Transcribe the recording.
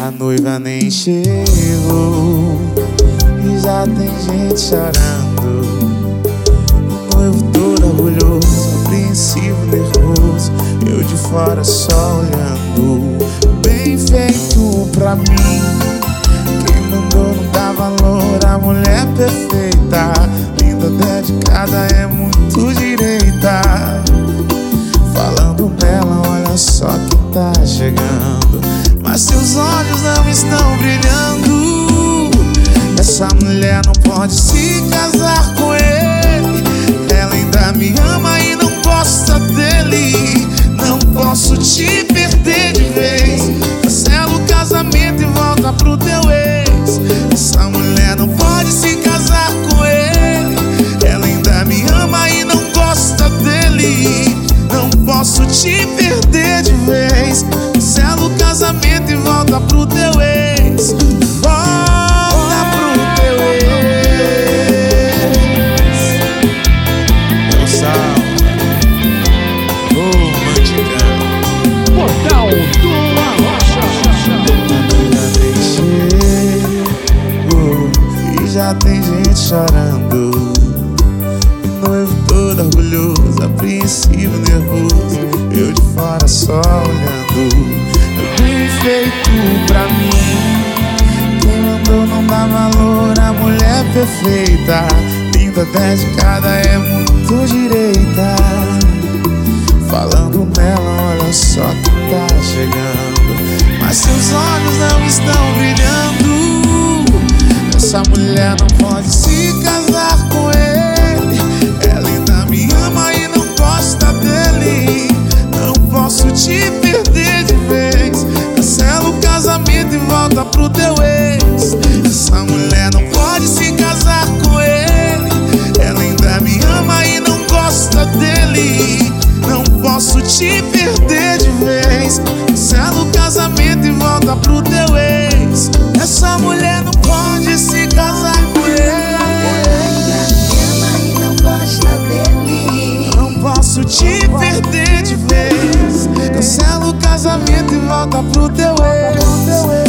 A noiva nem chegou e já tem gente chorando. O noivo todo orgulhoso, apreensivo, nervoso. Eu de fora só olhando. Bem feito pra mim. Quem mandou não dá valor a mulher perfeita. Linda, dedicada, é muito direita. Falando nela, olha só quem tá chegando. Mas seus olhos não estão brilhando. Essa mulher não pode se casar com ele. Ela ainda me ama e não gosta dele. Já tem gente chorando. O noivo todo orgulhoso, apreensivo, nervoso. Eu de fora só olhando. Bem feito pra mim. Quem mandou não dá valor à mulher perfeita. Linda, dedicada, é muito direita. Falando nela, olha só que tá chegando. Mas seus olhos não estão brilhando. Essa mulher não pode se casar com ele. Ela ainda me ama e não gosta dele. Não posso te perder de vez. Cancela o casamento e volta pro teu ex. Essa mulher não pode se casar com ele. Ela ainda me ama e não gosta dele. Não posso te perder de vez. Cancela o casamento e volta pro teu ex. Essa mulher posso te perder de vez. Cancela o casamento e volta pro teu ex.